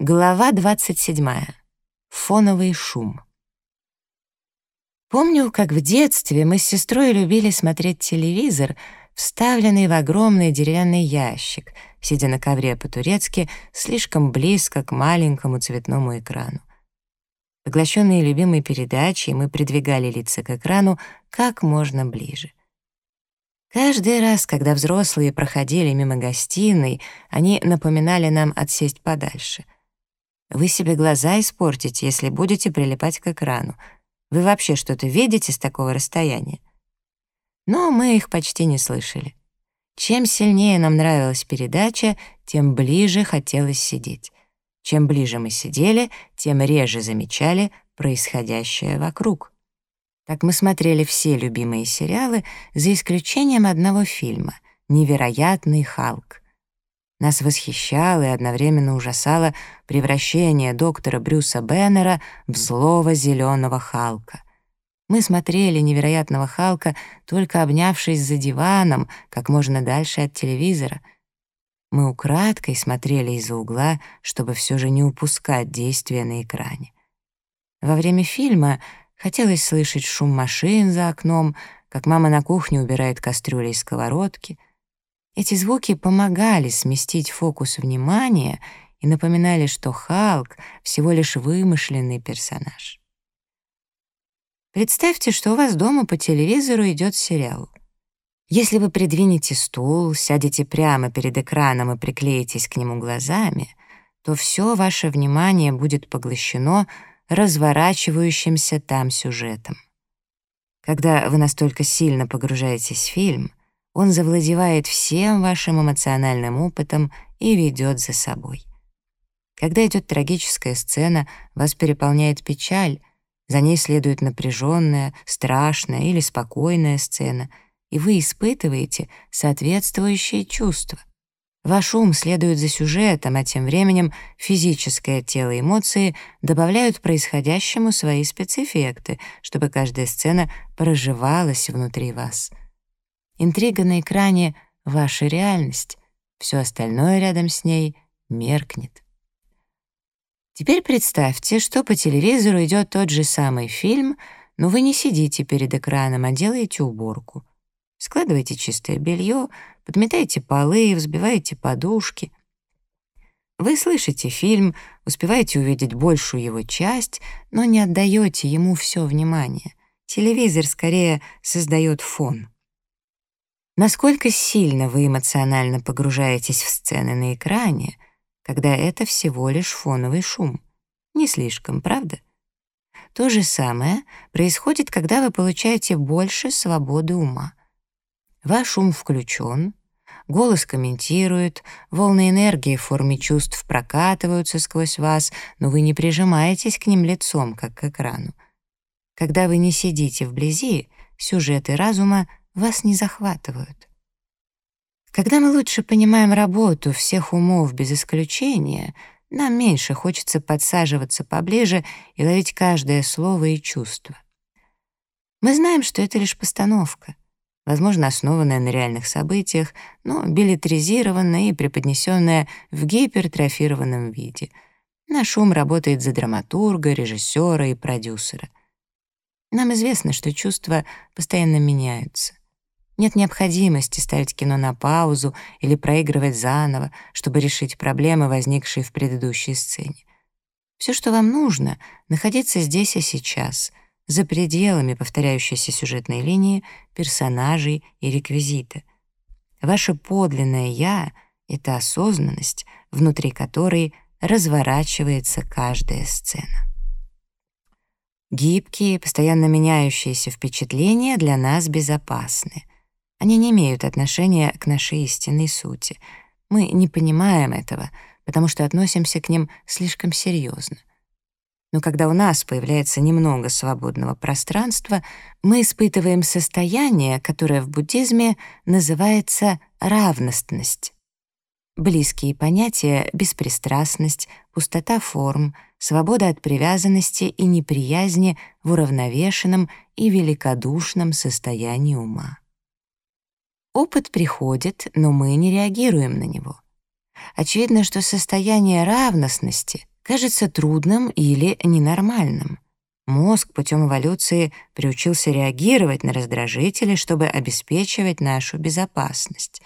Глава 27. Фоновый шум. Помню, как в детстве мы с сестрой любили смотреть телевизор, вставленный в огромный деревянный ящик, сидя на ковре по-турецки, слишком близко к маленькому цветному экрану. Поглощенные любимой передачей, мы придвигали лица к экрану как можно ближе. Каждый раз, когда взрослые проходили мимо гостиной, они напоминали нам отсесть подальше — вы себе глаза испортите, если будете прилипать к экрану. Вы вообще что-то видите с такого расстояния? Но мы их почти не слышали. Чем сильнее нам нравилась передача, тем ближе хотелось сидеть. Чем ближе мы сидели, тем реже замечали происходящее вокруг. Так мы смотрели все любимые сериалы, за исключением одного фильма «Невероятный Халк». Нас восхищало и одновременно ужасало превращение доктора Брюса Беннера в злого зеленого Халка. Мы смотрели невероятного Халка, только обнявшись за диваном, как можно дальше от телевизора. Мы украдкой смотрели из-за угла, чтобы все же не упускать действия на экране. Во время фильма хотелось слышать шум машин за окном, как мама на кухне убирает кастрюли и сковородки — эти звуки помогали сместить фокус внимания и напоминали, что Халк — всего лишь вымышленный персонаж. Представьте, что у вас дома по телевизору идет сериал. Если вы придвинете стул, сядете прямо перед экраном и приклеитесь к нему глазами, то все ваше внимание будет поглощено разворачивающимся там сюжетом. Когда вы настолько сильно погружаетесь в фильм — он завладевает всем вашим эмоциональным опытом и ведет за собой. Когда идет трагическая сцена, вас переполняет печаль, за ней следует напряженная, страшная или спокойная сцена, и вы испытываете соответствующие чувства. Ваш ум следует за сюжетом, а тем временем физическое тело и эмоции добавляют происходящему свои спецэффекты, чтобы каждая сцена проживалась внутри вас — Интрига на экране — ваша реальность, все остальное рядом с ней меркнет. Теперь представьте, что по телевизору идет тот же самый фильм, но вы не сидите перед экраном, а делаете уборку. Складываете чистое белье, подметаете полы, взбиваете подушки. Вы слышите фильм, успеваете увидеть большую его часть, но не отдаете ему все внимание. Телевизор скорее создает фон. Насколько сильно вы эмоционально погружаетесь в сцены на экране, когда это всего лишь фоновый шум? Не слишком, правда? То же самое происходит, когда вы получаете больше свободы ума. Ваш ум включен, голос комментирует, волны энергии в форме чувств прокатываются сквозь вас, но вы не прижимаетесь к ним лицом, как к экрану. Когда вы не сидите вблизи, сюжеты разума вас не захватывают. Когда мы лучше понимаем работу всех умов без исключения, нам меньше хочется подсаживаться поближе и ловить каждое слово и чувство. Мы знаем, что это лишь постановка, возможно, основанная на реальных событиях, но билетризированная и преподнесенная в гипертрофированном виде. Наш ум работает за драматурга, режиссера и продюсера. Нам известно, что чувства постоянно меняются. Нет необходимости ставить кино на паузу или проигрывать заново, чтобы решить проблемы, возникшие в предыдущей сцене. Все, что вам нужно, находиться здесь и сейчас, за пределами повторяющейся сюжетной линии, персонажей и реквизита. Ваше подлинное «я» — это осознанность, внутри которой разворачивается каждая сцена. Гибкие, постоянно меняющиеся впечатления для нас безопасны — они не имеют отношения к нашей истинной сути. Мы не понимаем этого, потому что относимся к ним слишком серьезно. Но когда у нас появляется немного свободного пространства, мы испытываем состояние, которое в буддизме называется равностность. Близкие понятия — беспристрастность, пустота форм, свобода от привязанности и неприязни в уравновешенном и великодушном состоянии ума. Опыт приходит, но мы не реагируем на него. Очевидно, что состояние равностности кажется трудным или ненормальным. Мозг путем эволюции приучился реагировать на раздражители, чтобы обеспечивать нашу безопасность.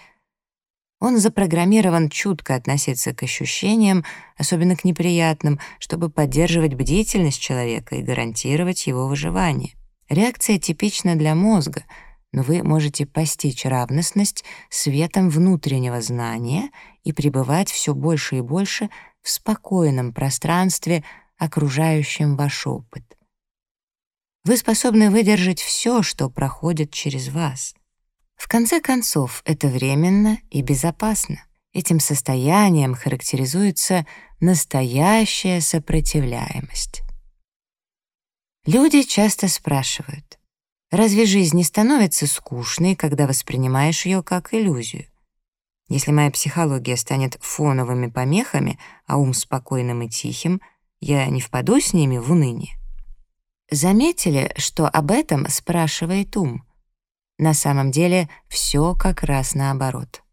Он запрограммирован чутко относиться к ощущениям, особенно к неприятным, чтобы поддерживать бдительность человека и гарантировать его выживание. Реакция типична для мозга, но вы можете постичь равностность светом внутреннего знания и пребывать все больше и больше в спокойном пространстве, окружающем ваш опыт. Вы способны выдержать все, что проходит через вас. В конце концов, это временно и безопасно. Этим состоянием характеризуется настоящая сопротивляемость. Люди часто спрашивают, разве жизнь не становится скучной, когда воспринимаешь ее как иллюзию? Если моя психология станет фоновыми помехами, а ум спокойным и тихим, я не впаду с ними в уныние. Заметили, что об этом спрашивает ум? На самом деле все как раз наоборот.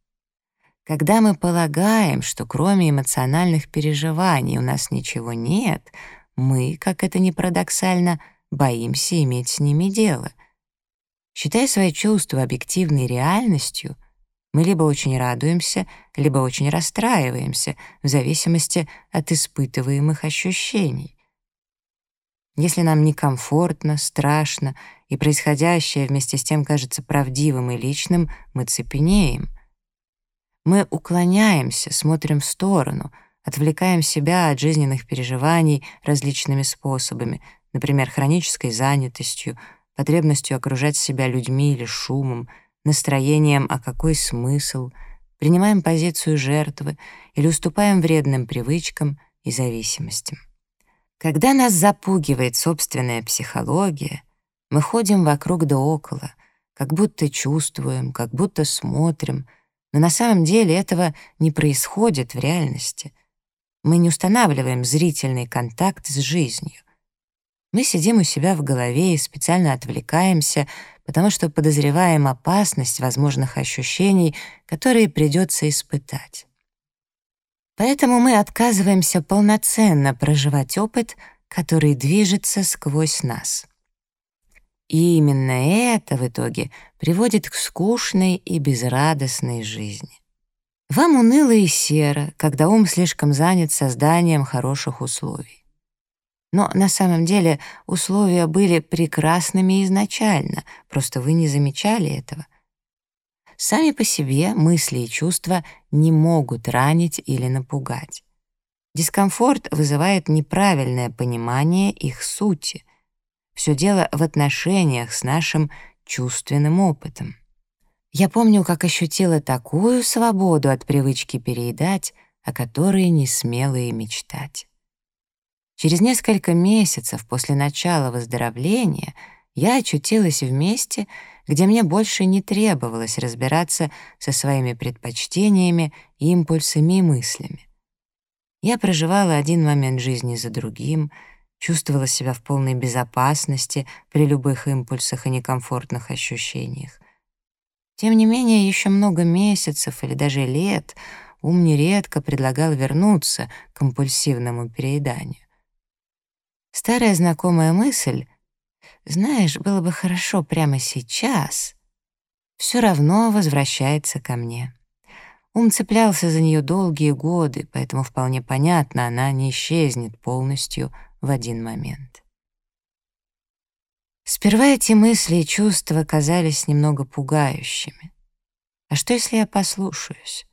Когда мы полагаем, что кроме эмоциональных переживаний у нас ничего нет, мы, как это ни парадоксально, боимся иметь с ними дело. Считая свои чувства объективной реальностью, мы либо очень радуемся, либо очень расстраиваемся, в зависимости от испытываемых ощущений. Если нам некомфортно, страшно, и происходящее вместе с тем кажется правдивым и личным, мы цепенеем. Мы уклоняемся, смотрим в сторону, отвлекаем себя от жизненных переживаний различными способами, например, хронической занятостью, потребностью окружать себя людьми или шумом, настроением «а какой смысл?», принимаем позицию жертвы или уступаем вредным привычкам и зависимостям. Когда нас запугивает собственная психология, мы ходим вокруг да около, как будто чувствуем, как будто смотрим, но на самом деле этого не происходит в реальности. Мы не устанавливаем зрительный контакт с жизнью. Мы сидим у себя в голове и специально отвлекаемся, потому что подозреваем опасность возможных ощущений, которые придется испытать. Поэтому мы отказываемся полноценно проживать опыт, который движется сквозь нас. И именно это в итоге приводит к скучной и безрадостной жизни. Вам уныло и серо, когда ум слишком занят созданием хороших условий. Но на самом деле условия были прекрасными изначально, просто вы не замечали этого — Сами по себе мысли и чувства не могут ранить или напугать. Дискомфорт вызывает неправильное понимание их сути. Все дело в отношениях с нашим чувственным опытом. Я помню, как ощутила такую свободу от привычки переедать, о которой не смела и мечтать. Через несколько месяцев после начала выздоровления я очутилась в месте, где мне больше не требовалось разбираться со своими предпочтениями, импульсами и мыслями. Я проживала один момент жизни за другим, чувствовала себя в полной безопасности при любых импульсах и некомфортных ощущениях. Тем не менее, еще много месяцев или даже лет ум нередко предлагал вернуться к компульсивному перееданию. Старая знакомая мысль знаешь, было бы хорошо прямо сейчас, все равно возвращается ко мне. Ум цеплялся за нее долгие годы, поэтому вполне понятно, она не исчезнет полностью в один момент. Сперва эти мысли и чувства казались немного пугающими. А что, если я послушаюсь?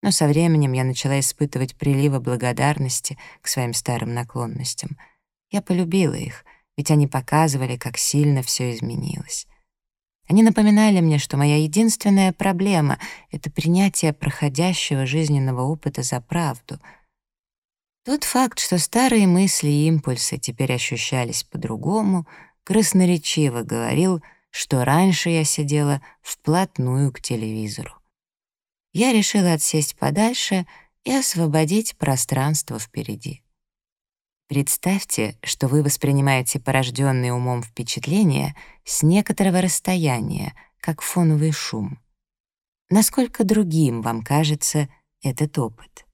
Но со временем я начала испытывать приливы благодарности к своим старым наклонностям. Я полюбила их — ведь они показывали, как сильно все изменилось. Они напоминали мне, что моя единственная проблема — это принятие проходящего жизненного опыта за правду. Тот факт, что старые мысли и импульсы теперь ощущались по-другому, красноречиво говорил, что раньше я сидела вплотную к телевизору. Я решила отсесть подальше и освободить пространство впереди. Представьте, что вы воспринимаете порожденные умом впечатления с некоторого расстояния, как фоновый шум. Насколько другим вам кажется этот опыт.